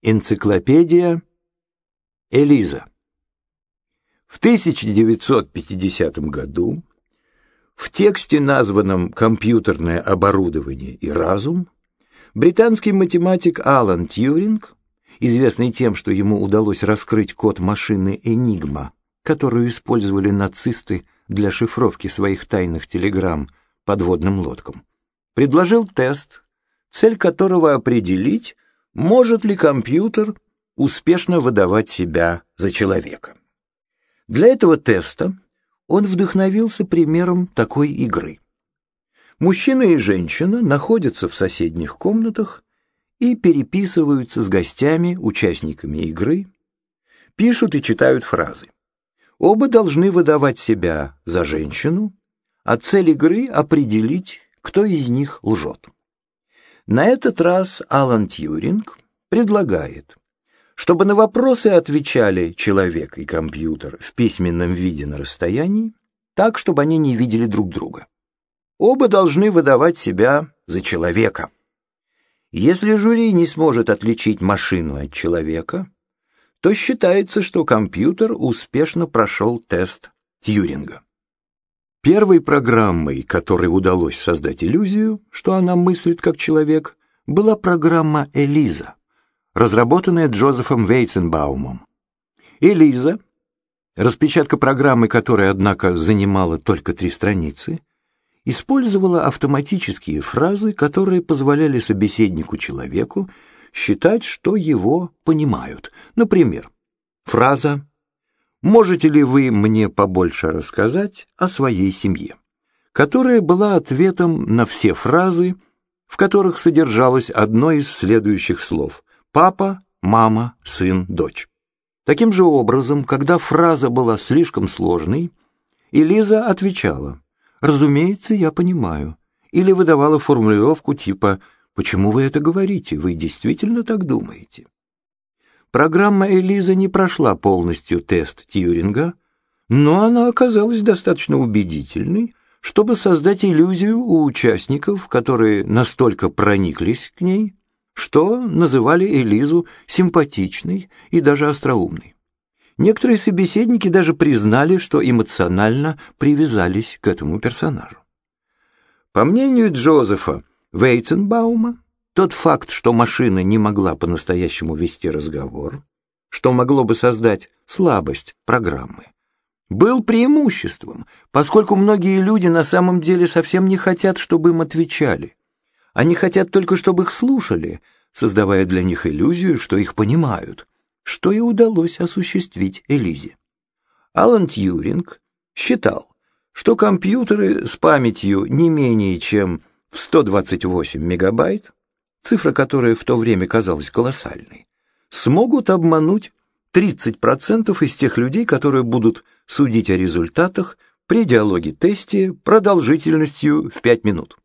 Энциклопедия Элиза. В 1950 году в тексте, названном «Компьютерное оборудование и разум», британский математик Алан Тьюринг, известный тем, что ему удалось раскрыть код машины «Энигма», которую использовали нацисты для шифровки своих тайных телеграмм подводным лодкам, предложил тест, цель которого определить, может ли компьютер успешно выдавать себя за человека. Для этого теста он вдохновился примером такой игры. Мужчина и женщина находятся в соседних комнатах и переписываются с гостями, участниками игры, пишут и читают фразы. Оба должны выдавать себя за женщину, а цель игры — определить, кто из них лжет. На этот раз Алан Тьюринг предлагает, чтобы на вопросы отвечали человек и компьютер в письменном виде на расстоянии, так, чтобы они не видели друг друга. Оба должны выдавать себя за человека. Если жюри не сможет отличить машину от человека, то считается, что компьютер успешно прошел тест Тьюринга. Первой программой, которой удалось создать иллюзию, что она мыслит как человек, была программа «Элиза», разработанная Джозефом Вейценбаумом. «Элиза», распечатка программы которой, однако, занимала только три страницы, использовала автоматические фразы, которые позволяли собеседнику-человеку считать, что его понимают. Например, фраза «Можете ли вы мне побольше рассказать о своей семье?» которая была ответом на все фразы, в которых содержалось одно из следующих слов «папа», «мама», «сын», «дочь». Таким же образом, когда фраза была слишком сложной, Элиза отвечала «Разумеется, я понимаю» или выдавала формулировку типа «Почему вы это говорите? Вы действительно так думаете?» Программа Элиза не прошла полностью тест Тьюринга, но она оказалась достаточно убедительной, чтобы создать иллюзию у участников, которые настолько прониклись к ней, что называли Элизу симпатичной и даже остроумной. Некоторые собеседники даже признали, что эмоционально привязались к этому персонажу. По мнению Джозефа Вейценбаума, тот факт, что машина не могла по-настоящему вести разговор, что могло бы создать слабость программы, был преимуществом, поскольку многие люди на самом деле совсем не хотят, чтобы им отвечали. Они хотят только, чтобы их слушали, создавая для них иллюзию, что их понимают, что и удалось осуществить Элизе. Алан Тьюринг считал, что компьютеры с памятью не менее чем в 128 мегабайт цифра, которая в то время казалась колоссальной, смогут обмануть 30% из тех людей, которые будут судить о результатах при диалоге-тесте продолжительностью в 5 минут.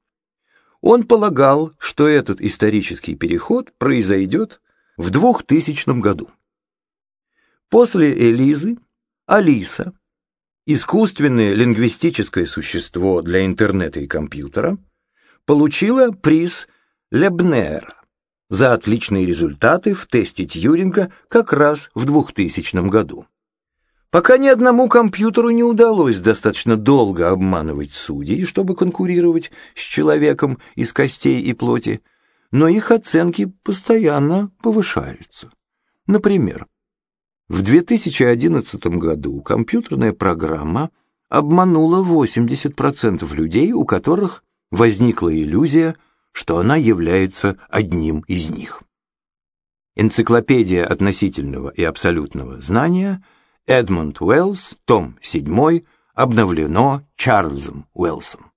Он полагал, что этот исторический переход произойдет в 2000 году. После Элизы Алиса, искусственное лингвистическое существо для интернета и компьютера, получила приз Лебнера за отличные результаты в тесте Тьюринга как раз в 2000 году. Пока ни одному компьютеру не удалось достаточно долго обманывать судей, чтобы конкурировать с человеком из костей и плоти, но их оценки постоянно повышаются. Например, в 2011 году компьютерная программа обманула 80% людей, у которых возникла иллюзия – что она является одним из них. Энциклопедия относительного и абсолютного знания, Эдмунд Уэллс, том 7, обновлено Чарльзом Уэллсом.